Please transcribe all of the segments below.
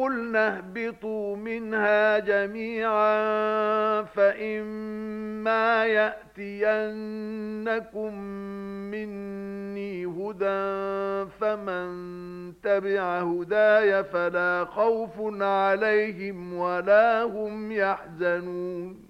قلنا اهبطوا منها جميعا فإما يأتينكم مني هدى فمن تبع هدايا فلا خوف عليهم ولا هم يحزنون.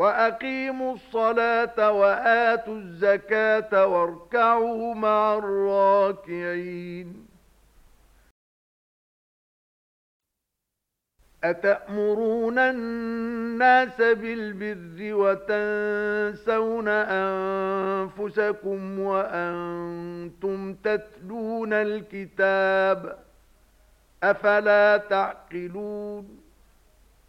وَأَقِيمُوا الصَّلَاةَ وَآتُوا الزَّكَاةَ وَارْكَعُوا مَعَ الرَّاكِعِينَ. أَتَأْمُرُونَ النَّاسَ بِالْبِرِّ وَتَنْسَوْنَ أَنفُسَكُمْ وَأَنْتُمْ تَتْلُونَ الْكِتَابَ أَفَلَا تَعْقِلُونَ؟